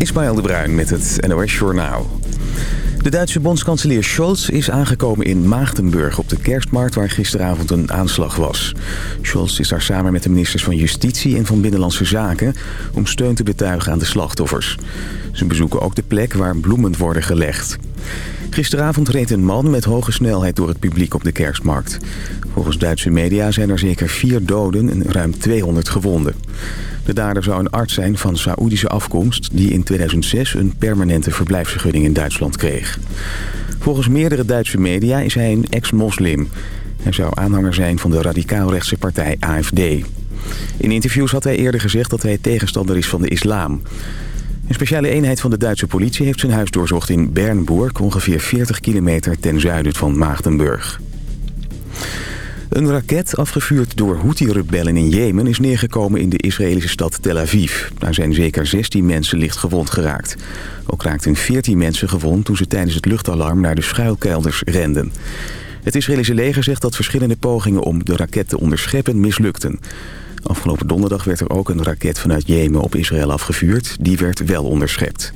Ismaël de Bruin met het NOS Journaal. De Duitse bondskanselier Scholz is aangekomen in Maagdenburg op de kerstmarkt waar gisteravond een aanslag was. Scholz is daar samen met de ministers van Justitie en van Binnenlandse Zaken om steun te betuigen aan de slachtoffers. Ze bezoeken ook de plek waar bloemen worden gelegd. Gisteravond reed een man met hoge snelheid door het publiek op de kerstmarkt. Volgens Duitse media zijn er zeker vier doden en ruim 200 gewonden. De dader zou een arts zijn van Saoedische afkomst... die in 2006 een permanente verblijfsvergunning in Duitsland kreeg. Volgens meerdere Duitse media is hij een ex-moslim. Hij zou aanhanger zijn van de radicaalrechtse partij AFD. In interviews had hij eerder gezegd dat hij tegenstander is van de islam. Een speciale eenheid van de Duitse politie heeft zijn huis doorzocht in Bernburg... ongeveer 40 kilometer ten zuiden van Maagdenburg. Een raket afgevuurd door Houthi-rebellen in Jemen is neergekomen in de Israëlische stad Tel Aviv. Daar zijn zeker 16 mensen licht gewond geraakt. Ook raakten 14 mensen gewond toen ze tijdens het luchtalarm naar de schuilkelders renden. Het Israëlische leger zegt dat verschillende pogingen om de raket te onderscheppen mislukten. Afgelopen donderdag werd er ook een raket vanuit Jemen op Israël afgevuurd. Die werd wel onderschept.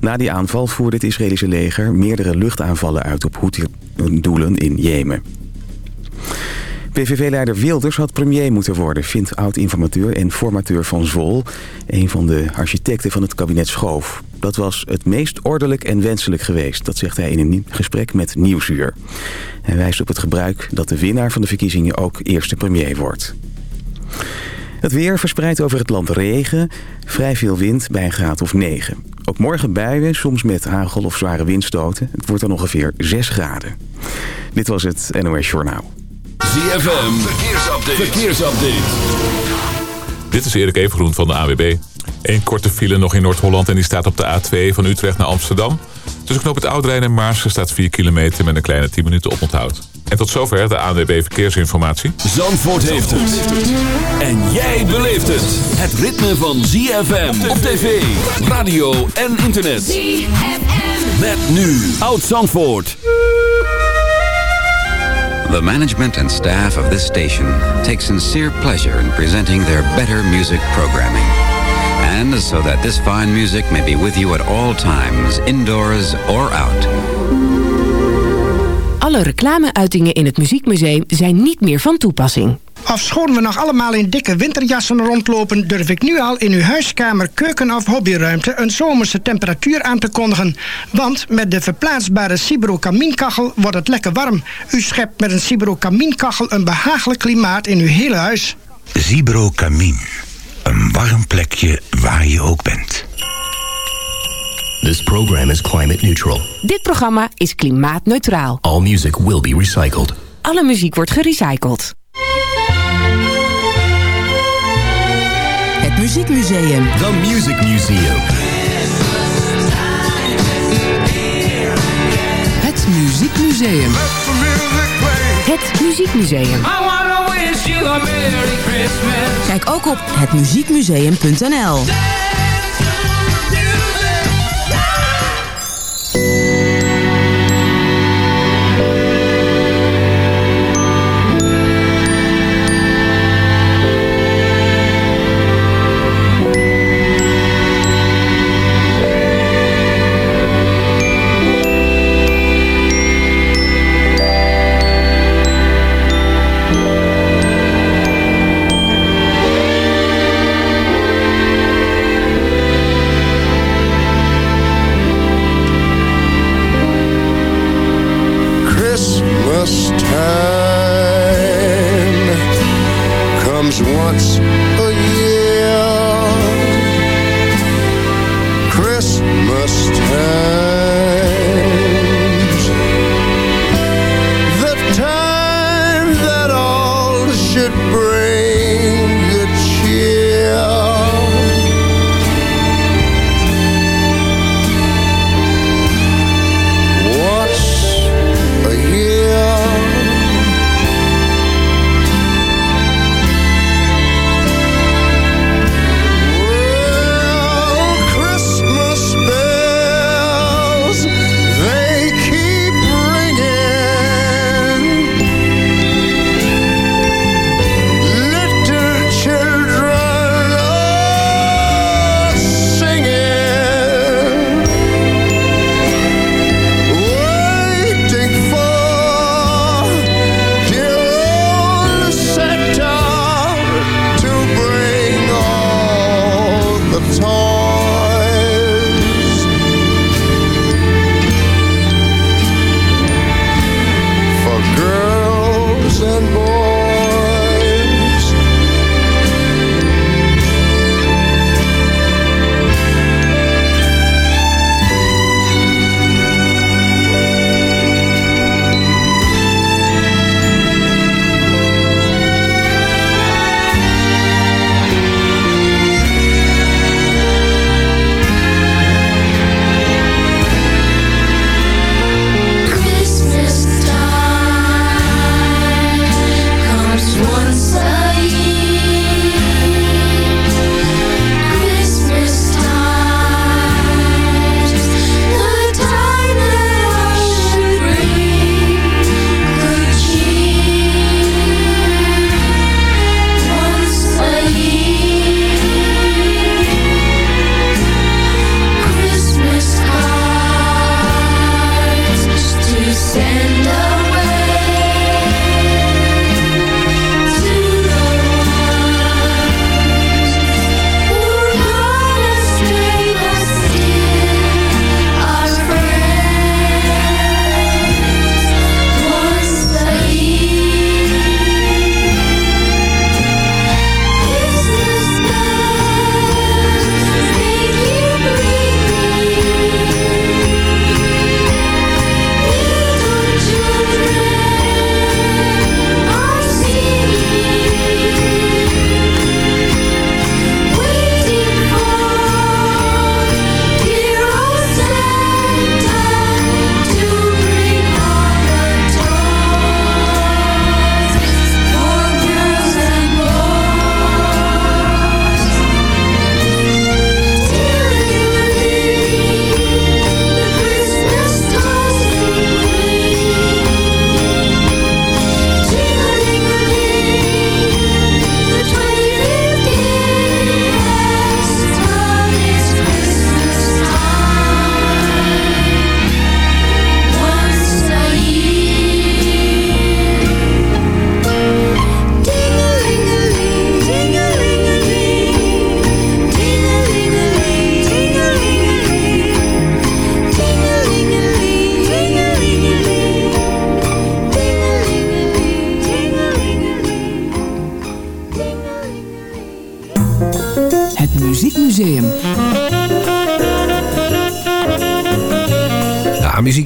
Na die aanval voerde het Israëlische leger meerdere luchtaanvallen uit op Houthi-doelen in Jemen. PVV-leider Wilders had premier moeten worden, vindt oud-informateur en formateur van Zwol, een van de architecten van het kabinet Schoof. Dat was het meest ordelijk en wenselijk geweest, dat zegt hij in een gesprek met Nieuwsuur. Hij wijst op het gebruik dat de winnaar van de verkiezingen ook eerste premier wordt. Het weer verspreidt over het land regen, vrij veel wind bij een graad of 9. Ook morgen buien, soms met hagel of zware windstoten. Het wordt dan ongeveer 6 graden. Dit was het NOS Journaal. ZFM, verkeersupdate. verkeersupdate. Dit is Erik Evengroen van de AWB. Eén korte file nog in Noord-Holland en die staat op de A2 van Utrecht naar Amsterdam. Tussen knop het Oudrijn en Maarsen staat 4 kilometer met een kleine 10 minuten oponthoud. En tot zover de ANWB Verkeersinformatie. Zandvoort heeft het. En jij beleeft het. Het ritme van ZFM op tv, radio en internet. ZFM. Met nu Oud Zandvoort. The management and staff of this station take sincere pleasure in presenting their better music programming. And so that this fine music may be with you at all times, indoors or out. Alle reclameuitingen in het Muziekmuseum zijn niet meer van toepassing. Afschoon we nog allemaal in dikke winterjassen rondlopen... durf ik nu al in uw huiskamer, keuken of hobbyruimte... een zomerse temperatuur aan te kondigen. Want met de verplaatsbare Cibro kamienkachel wordt het lekker warm. U schept met een Cibro kamienkachel een behagelijk klimaat in uw hele huis. Cibro Kamin. Een warm plekje waar je ook bent. This program is climate neutral. Dit programma is klimaatneutraal. All music will be recycled. Alle muziek wordt gerecycled. Het Muziekmuseum. The Music Museum. Het Muziekmuseum. Het Muziekmuseum. Kijk ook op hetmuziekmuseum.nl.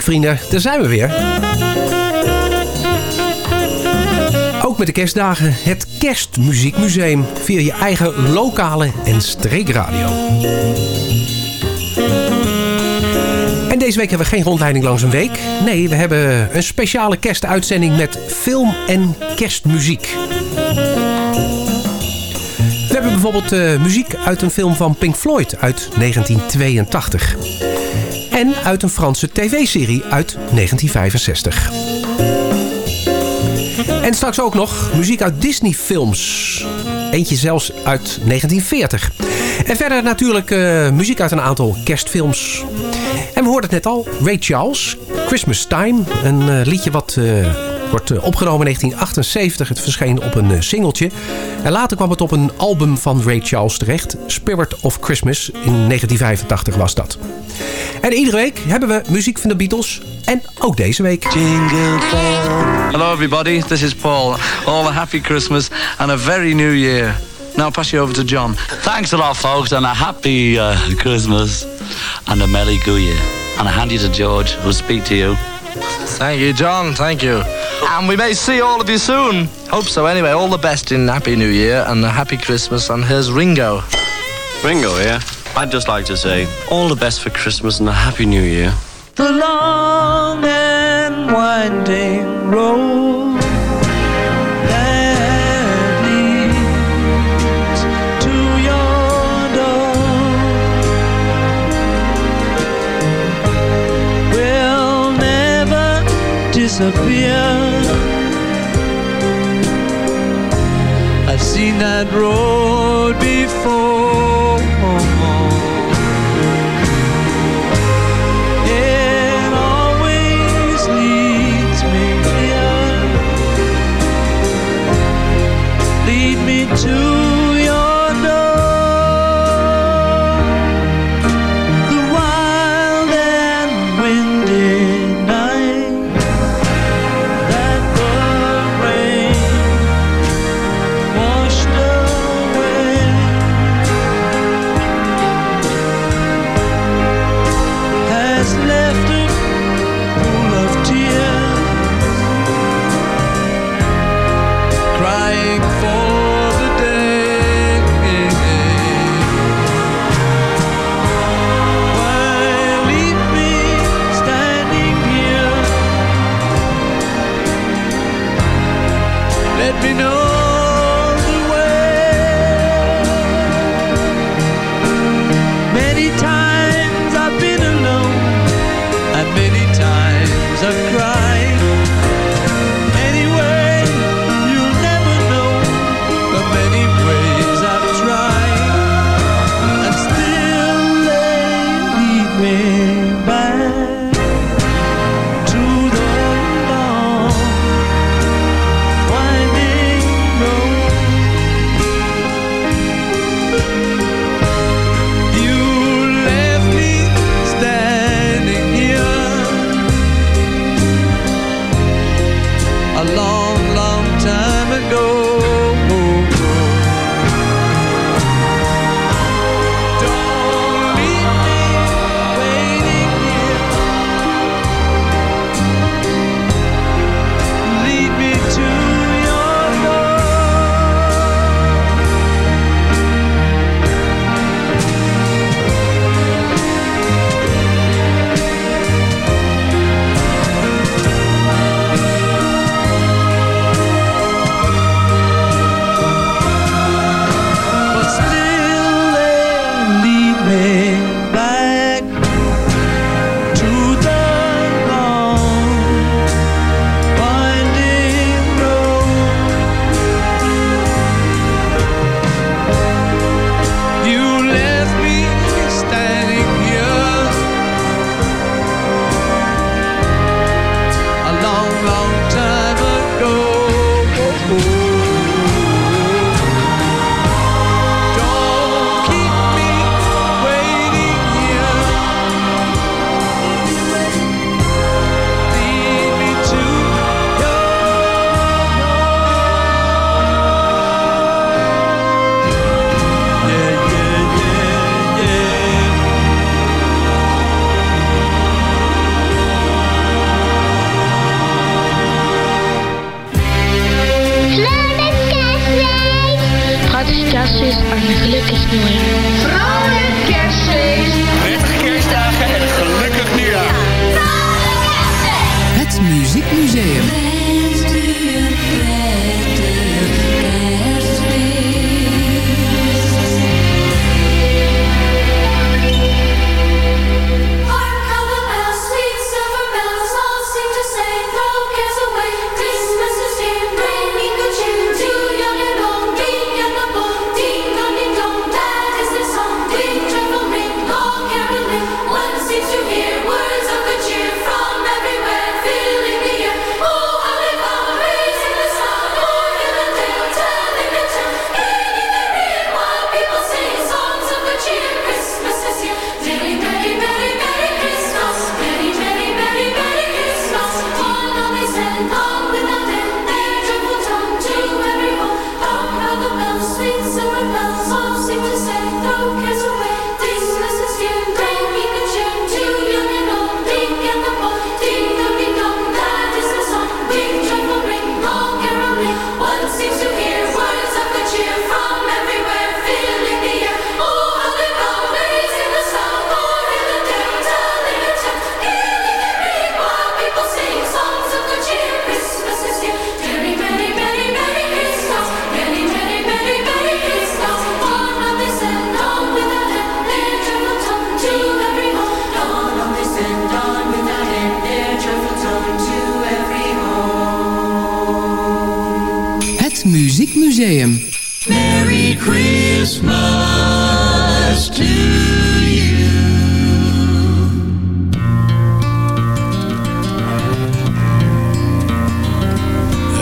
muziekvrienden, daar zijn we weer. Ook met de kerstdagen het Kerstmuziekmuseum via je eigen lokale en streekradio. En deze week hebben we geen rondleiding langs een week. Nee, we hebben een speciale kerstuitzending met film en kerstmuziek. We hebben bijvoorbeeld eh, muziek uit een film van Pink Floyd uit 1982. En uit een Franse tv-serie uit 1965. En straks ook nog muziek uit Disney-films. Eentje zelfs uit 1940. En verder natuurlijk eh, muziek uit een aantal kerstfilms. En we hoorden het net al, Ray Charles, Christmas Time. Een eh, liedje wat eh, wordt opgenomen in 1978. Het verscheen op een singeltje. En later kwam het op een album van Ray Charles terecht. Spirit of Christmas. In 1985 was dat. En iedere week hebben we muziek van de Beatles. En ook deze week. Hello, everybody. This is Paul. All a happy Christmas and a very new year. Now I'll pass you over to John. Thanks a lot, folks, and a happy uh, Christmas and a Merry Go Year. And I hand you to George, who'll speak to you. Thank you, John. Thank you. And we may see all of you soon. Hope so. Anyway, all the best in Happy New Year and a Happy Christmas. And here's Ringo. Ringo here. I'd just like to say all the best for Christmas and a Happy New Year. The long and winding road that leads to your door will never disappear. I've seen that road before. Arme gelukkig Noora.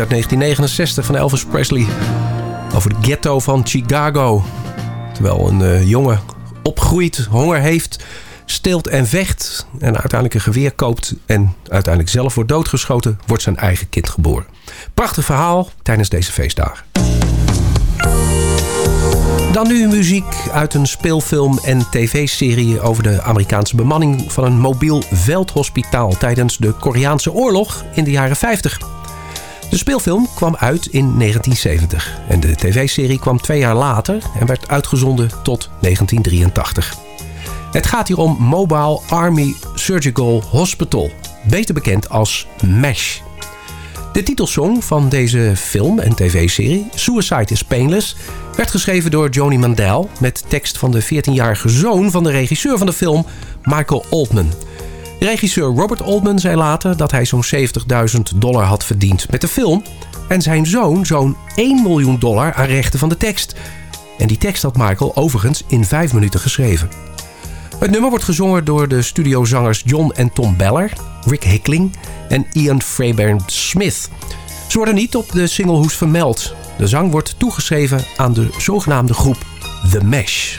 Uit 1969 van Elvis Presley. Over de ghetto van Chicago. Terwijl een eh, jongen opgroeit, honger heeft, steelt en vecht... en uiteindelijk een geweer koopt en uiteindelijk zelf wordt doodgeschoten... wordt zijn eigen kind geboren. Prachtig verhaal tijdens deze feestdagen. Dan nu muziek uit een speelfilm en tv-serie over de Amerikaanse bemanning van een mobiel veldhospitaal tijdens de Koreaanse oorlog in de jaren 50. De speelfilm kwam uit in 1970 en de tv-serie kwam twee jaar later en werd uitgezonden tot 1983. Het gaat hier om Mobile Army Surgical Hospital, beter bekend als MASH. De titelsong van deze film en tv-serie, Suicide is Painless, werd geschreven door Joni Mandel met tekst van de 14-jarige zoon van de regisseur van de film, Michael Altman. Regisseur Robert Altman zei later dat hij zo'n 70.000 dollar had verdiend met de film en zijn zoon zo'n 1 miljoen dollar aan rechten van de tekst. En die tekst had Michael overigens in 5 minuten geschreven. Het nummer wordt gezongen door de studiozangers John en Tom Beller, Rick Hickling en Ian Fairbairn Smith. Ze worden niet op de singlehoes vermeld. De zang wordt toegeschreven aan de zogenaamde groep The Mesh.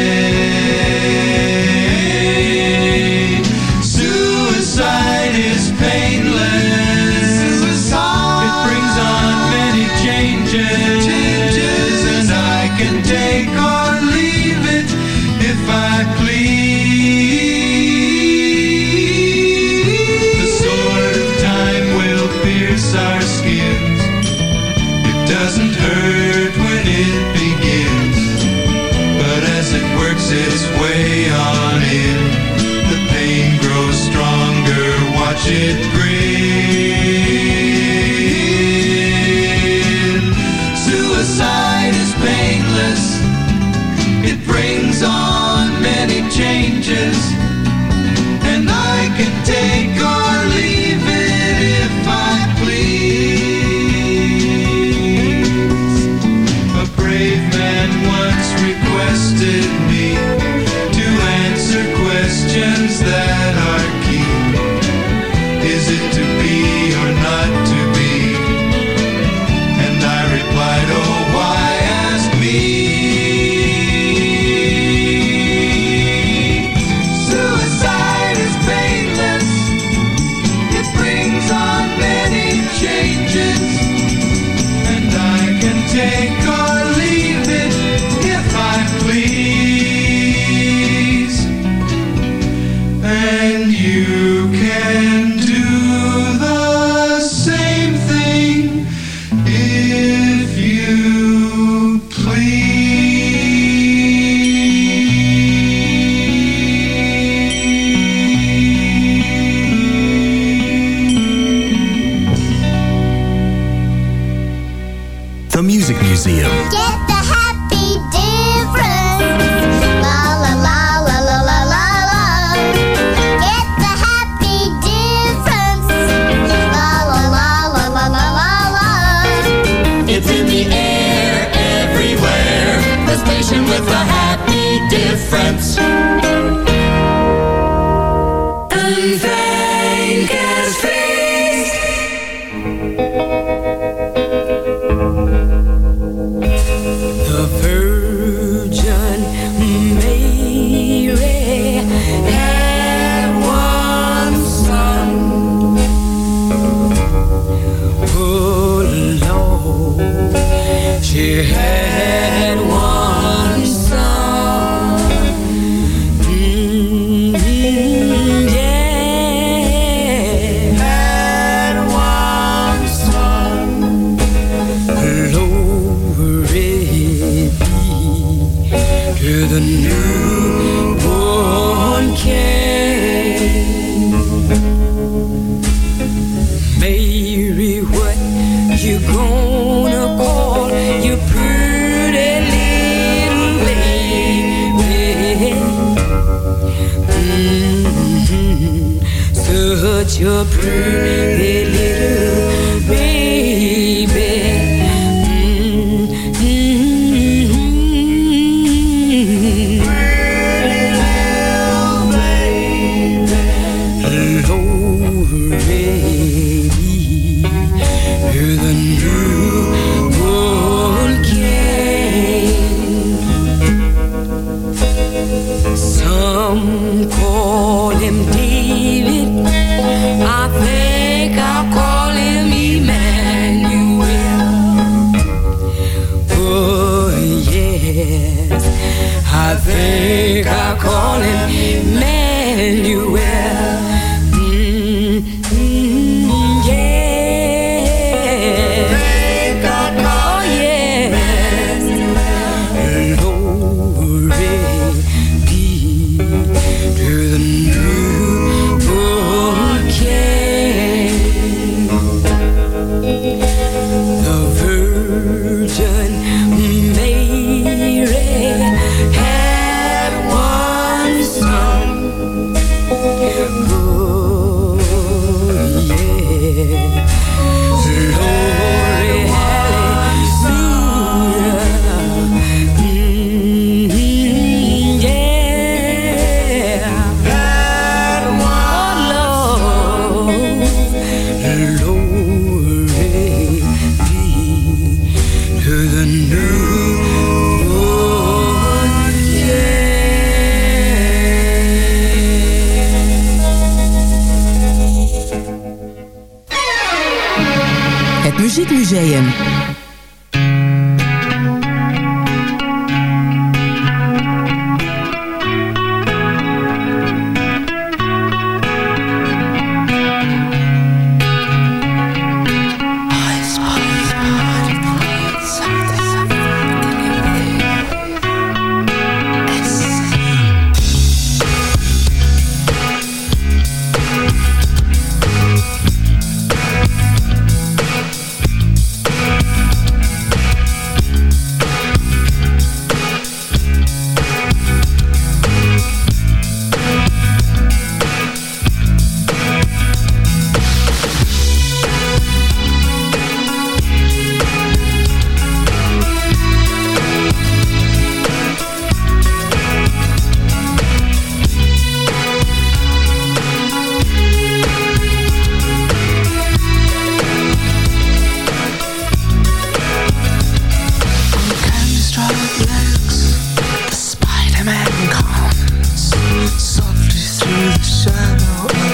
it breathe.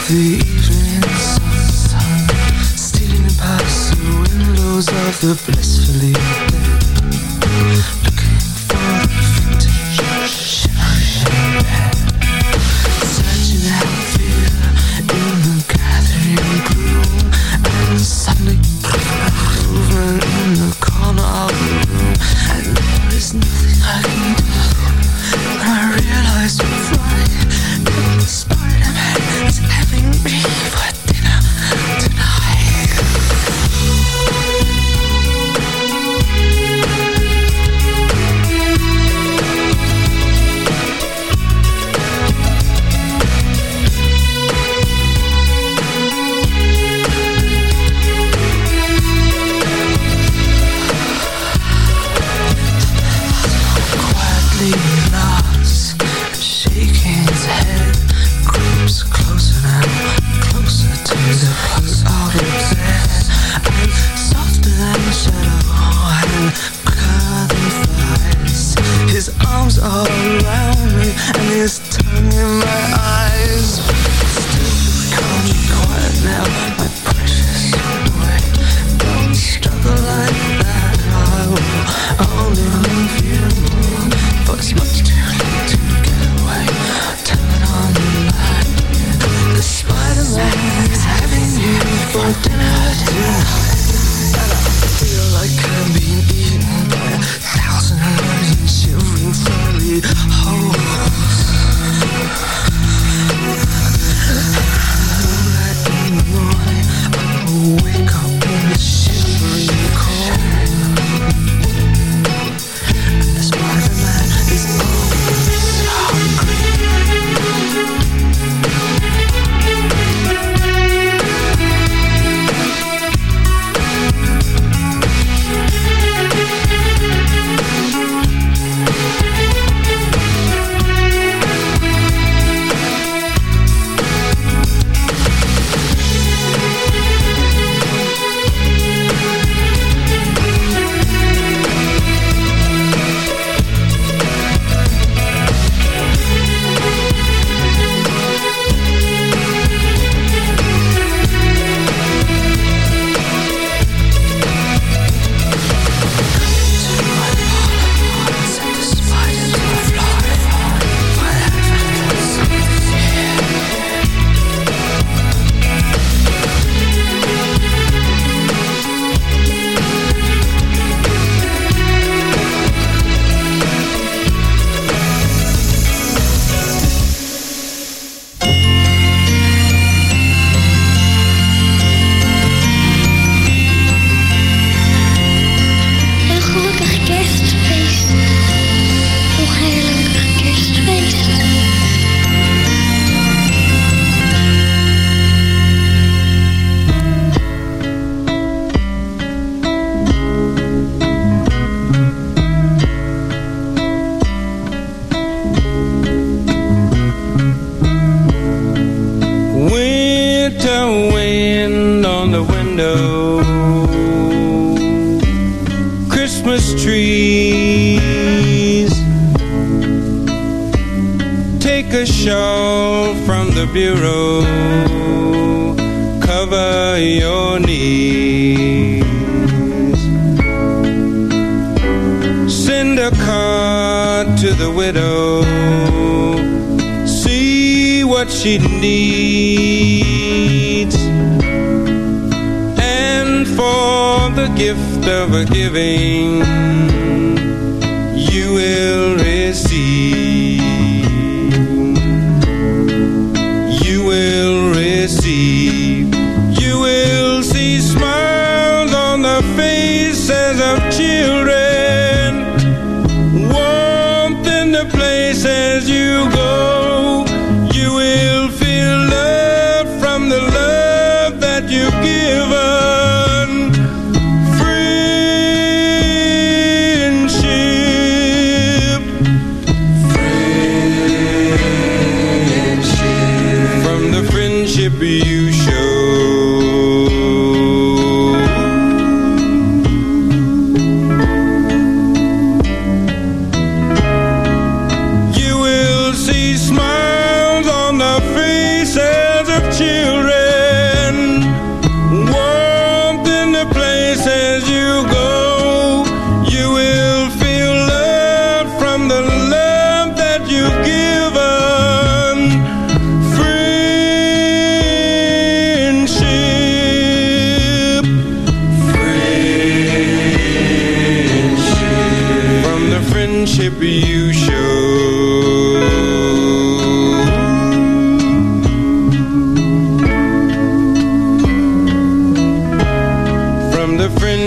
the evening sun Stealing past the windows of the blissfully trees. Take a shawl from the bureau. Cover your knees. Send a card to the widow. See what she needs. the gift of a giving.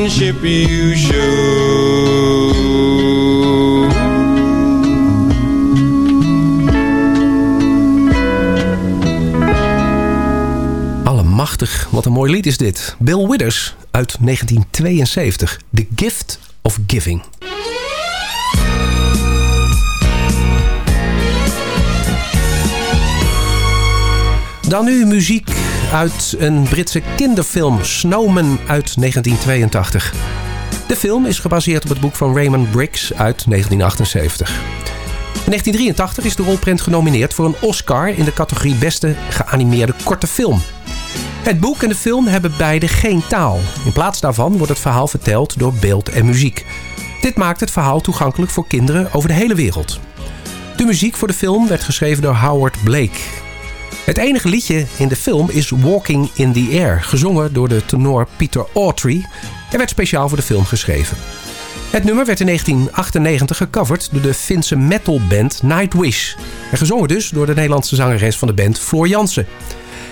Friendship you show. Allemachtig, wat een mooi lied is dit. Bill Withers uit 1972. The Gift of Giving. Dan nu muziek uit een Britse kinderfilm Snowman uit 1982. De film is gebaseerd op het boek van Raymond Briggs uit 1978. In 1983 is de rolprent genomineerd voor een Oscar in de categorie Beste geanimeerde korte film. Het boek en de film hebben beide geen taal. In plaats daarvan wordt het verhaal verteld door beeld en muziek. Dit maakt het verhaal toegankelijk voor kinderen over de hele wereld. De muziek voor de film werd geschreven door Howard Blake. Het enige liedje in de film is Walking in the Air, gezongen door de tenor Peter Autry en werd speciaal voor de film geschreven. Het nummer werd in 1998 gecoverd door de Finse metalband Nightwish. En gezongen dus door de Nederlandse zangeres van de band Floor Jansen.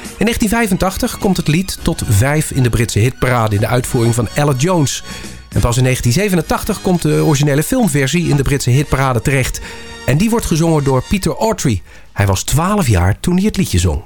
In 1985 komt het lied tot vijf in de Britse hitparade in de uitvoering van Ella Jones. En pas in 1987 komt de originele filmversie in de Britse hitparade terecht. En die wordt gezongen door Peter Autry. Hij was 12 jaar toen hij het liedje zong.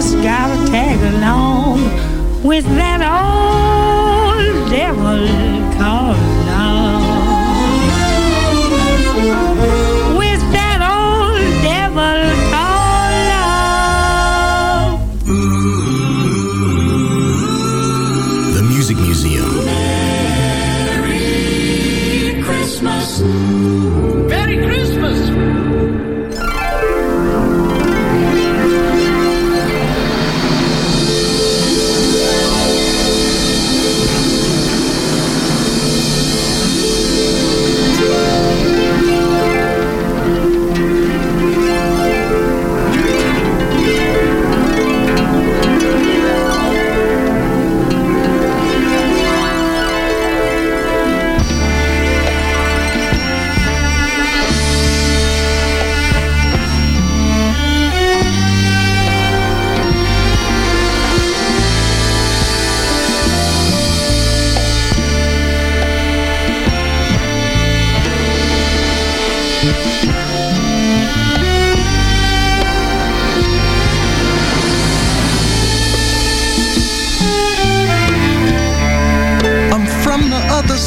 just gotta tag along with that old devil.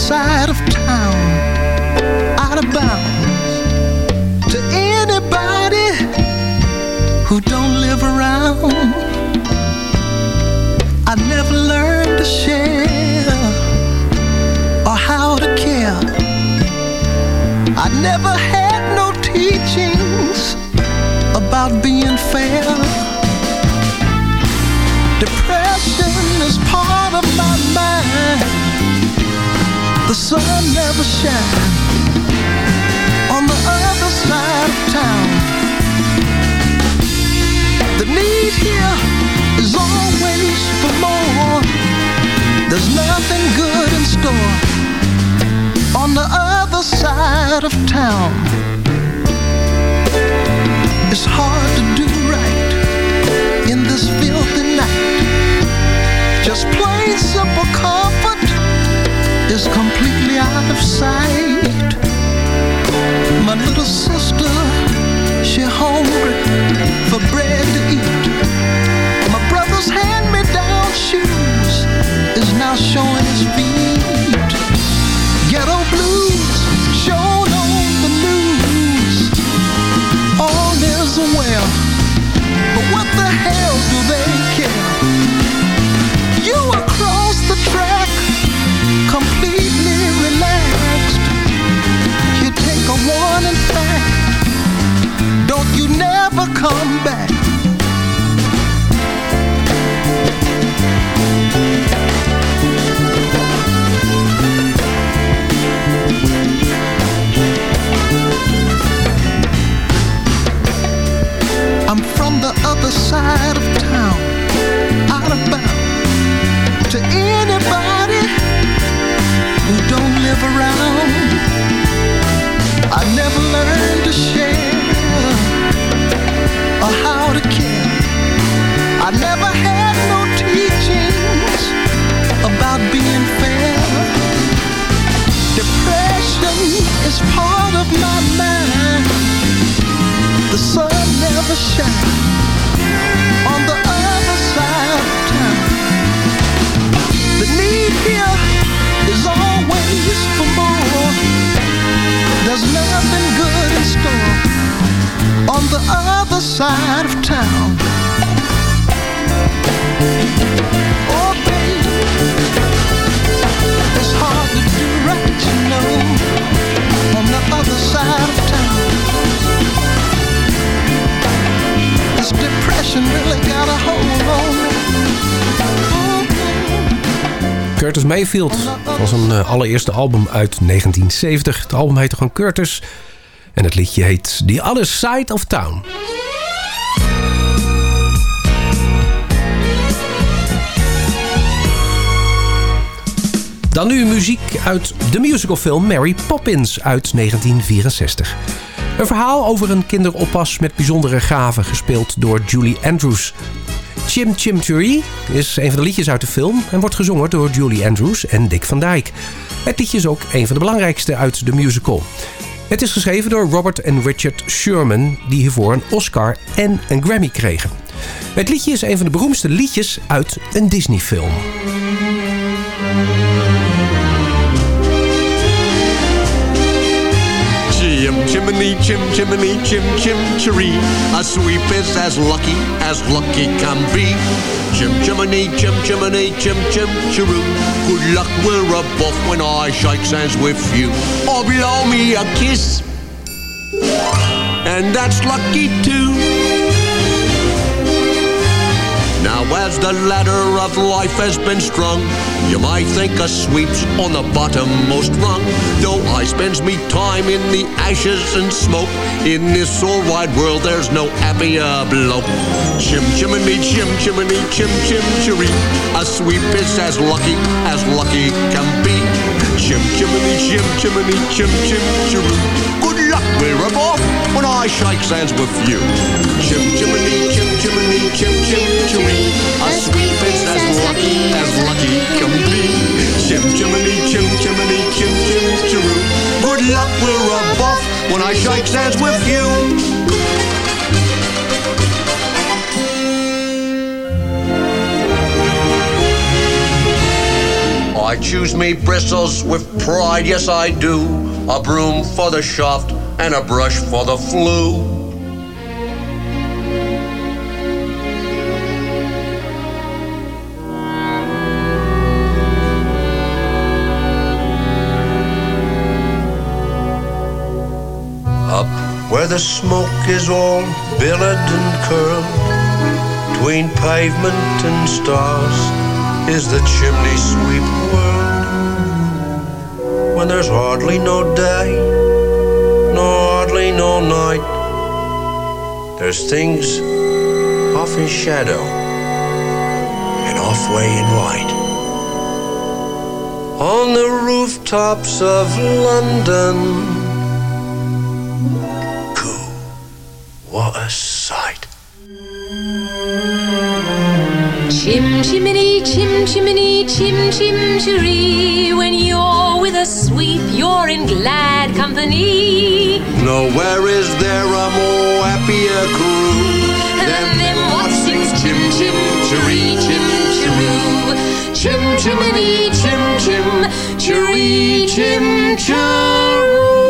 side of town. sun never shines on the other side of town. The need here is always for more. There's nothing good in store on the other side of town. It's hard to do right in this filthy night. Just plain simple call sight. My little sister, she hungry for bread to eat. My brother's hand-me-down shoes is now showing his feet. Ghetto blues shown on the news. All is well, but what the hell do they you never come back. I'm from the other side of never had no teachings about being fair. Depression is part of my mind. The sun never shines on the other side of town. The need here is always for more. There's nothing good in store on the other side of town. Curtis Mayfield was een eh, allereerste album uit 1970. Het album heette gewoon Curtis. En het liedje heet The Other Side of Town. Dan nu muziek uit de musicalfilm Mary Poppins uit 1964. Een verhaal over een kinderoppas met bijzondere gaven, gespeeld door Julie Andrews. Chim Chim Cheree is een van de liedjes uit de film en wordt gezongen door Julie Andrews en Dick van Dyke. Het liedje is ook een van de belangrijkste uit de musical. Het is geschreven door Robert en Richard Sherman, die hiervoor een Oscar en een Grammy kregen. Het liedje is een van de beroemdste liedjes uit een Disney-film. Chimney, chim chimney, chim chim. A sweep is as lucky as lucky can be. Chim chimney, chim chimney, chim chim cheroo. Good luck, we're above when I shake hands with you. Or blow me a kiss. And that's lucky too. Now as the ladder of life has been strung, you might think a sweep's on the bottommost rung. Though I spends me time in the ashes and smoke, in this all wide world there's no happier bloke. Chim chimney, chim chimney, chim chim cheree. A sweep is as lucky as lucky can be. Chim chimney, chim chimney, chim chim cheree. Good luck, we're off when I shake hands with you. Chim chimney, chim chimney, chim chim cheree. A sweep is as lucky as lucky can be. Chim chimney, chim chimney, chim chim cheroo. Good luck, we're above when I shake hands with you. I choose me bristles with pride, yes I do. A broom for the shaft and a brush for the flue. Up where the smoke is all billowed and curled, between pavement and stars is the chimney sweep world. When there's hardly no day, hardly no night, there's things off in shadow and off way in light. On the rooftops of London, Cool. what a Chim chimney, chim chimney, chim chim chiree. When you're with a sweep, you're in glad company. Nowhere is there a more happier crew than them what sings chim chim chiree, chim chiroo. Chim chimney, chim chim chiree, chim chiroo.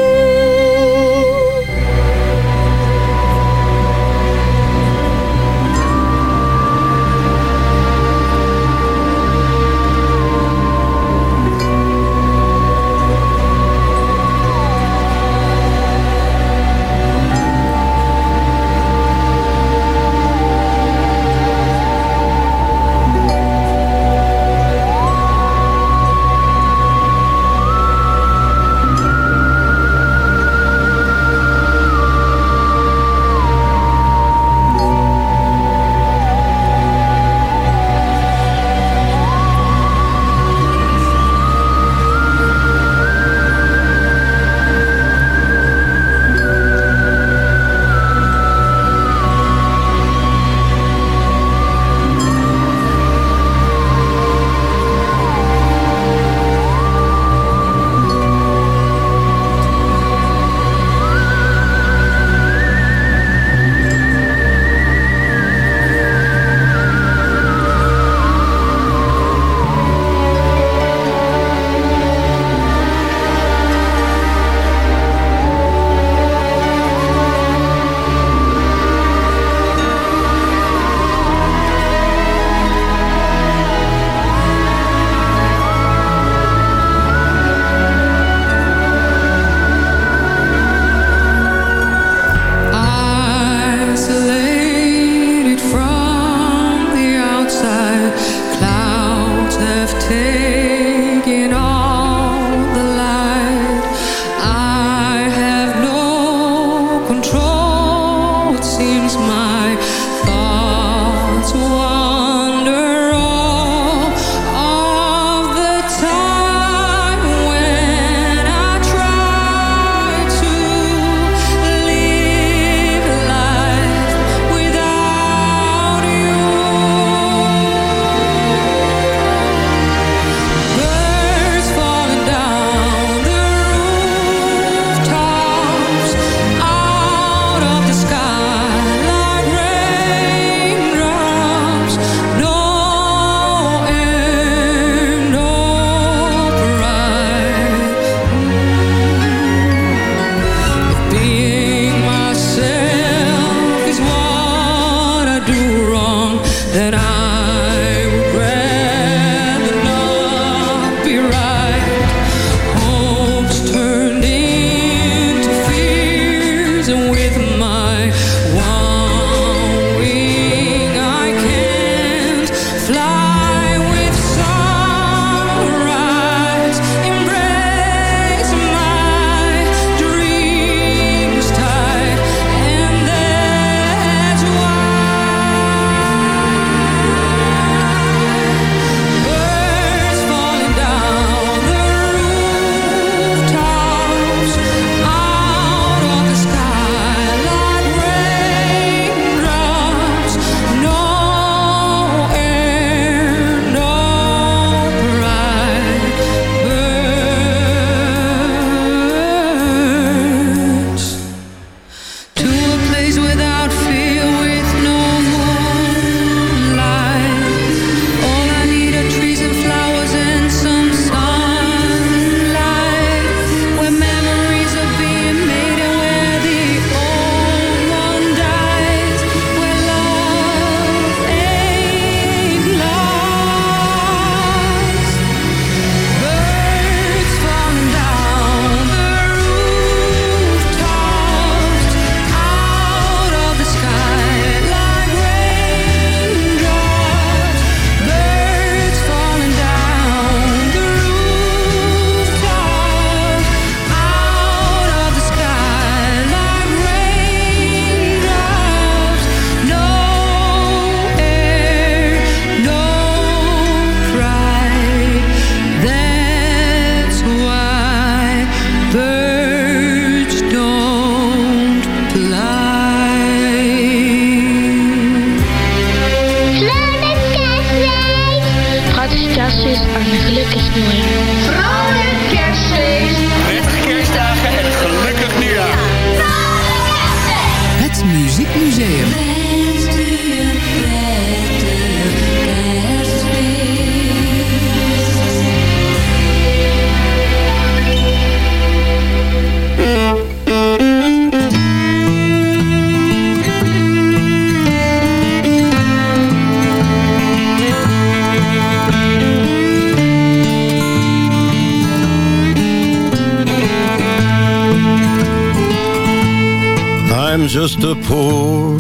Poor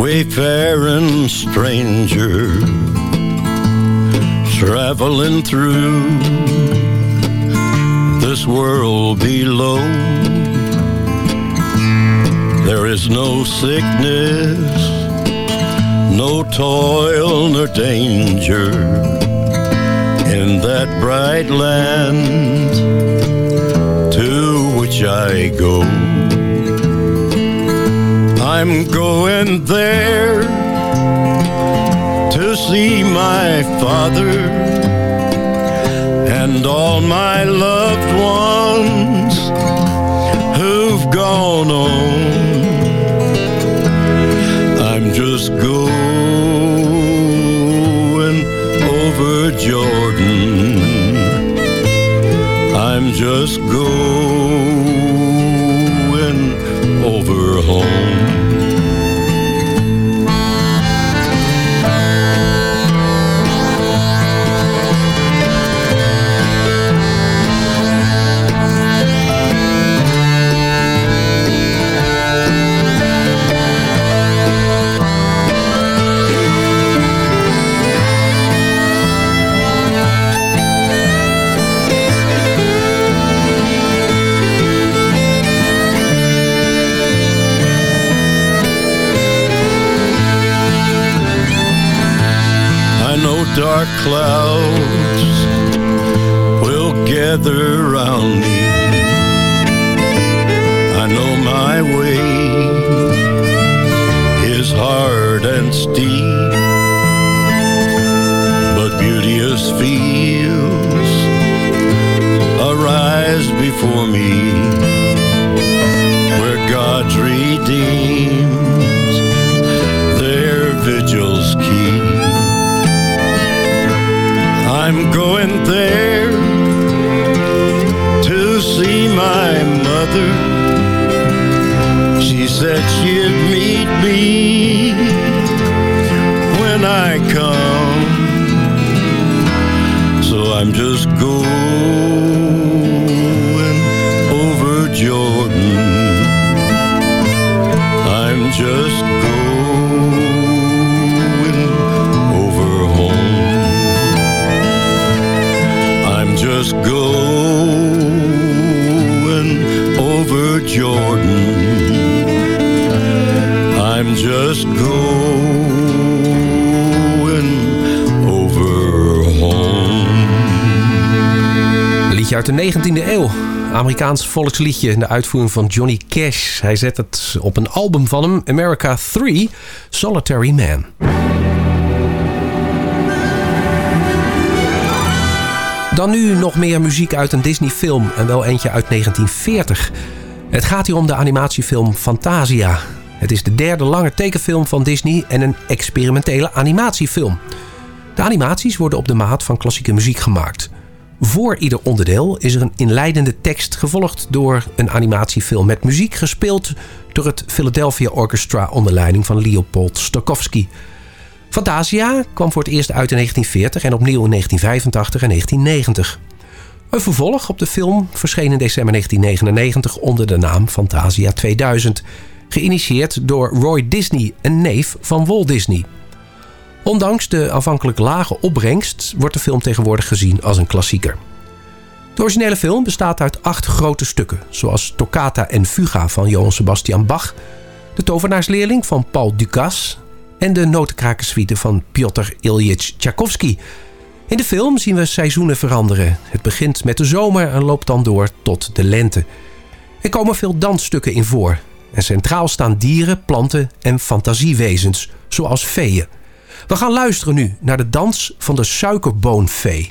wayfaring stranger traveling through this world below. There is no sickness, no toil nor danger in that bright land to which I go. I'm going there to see my father and all my loved ones who've gone on. I'm just going over Jordan. I'm just going over home. Dark clouds will gather round me. I know my way is hard and steep, but beauteous fields arise before me where God's redeemed their vigils I'm going there to see my mother. She said she'd meet me when I come. So I'm just going over Jordan. Just going over Jordan. I'm just going over home. Liedje uit de 19e eeuw. Amerikaans volksliedje in de uitvoering van Johnny Cash. Hij zet het op een album van hem, America 3, Solitary Man. Dan nu nog meer muziek uit een Disney-film en wel eentje uit 1940. Het gaat hier om de animatiefilm Fantasia. Het is de derde lange tekenfilm van Disney en een experimentele animatiefilm. De animaties worden op de maat van klassieke muziek gemaakt. Voor ieder onderdeel is er een inleidende tekst gevolgd door een animatiefilm met muziek gespeeld door het Philadelphia Orchestra onder leiding van Leopold Stokowski. Fantasia kwam voor het eerst uit in 1940 en opnieuw in 1985 en 1990. Een vervolg op de film verscheen in december 1999 onder de naam Fantasia 2000, geïnitieerd door Roy Disney, een neef van Walt Disney. Ondanks de aanvankelijk lage opbrengst wordt de film tegenwoordig gezien als een klassieker. De originele film bestaat uit acht grote stukken, zoals Toccata en Fuga van Johann Sebastian Bach, De Tovenaarsleerling van Paul Dukas en de Notenkrakersuite van Piotr Ilyich Tchaikovsky. In de film zien we seizoenen veranderen. Het begint met de zomer en loopt dan door tot de lente. Er komen veel dansstukken in voor. En centraal staan dieren, planten en fantasiewezens, zoals feeën. We gaan luisteren nu naar de dans van de suikerboonvee.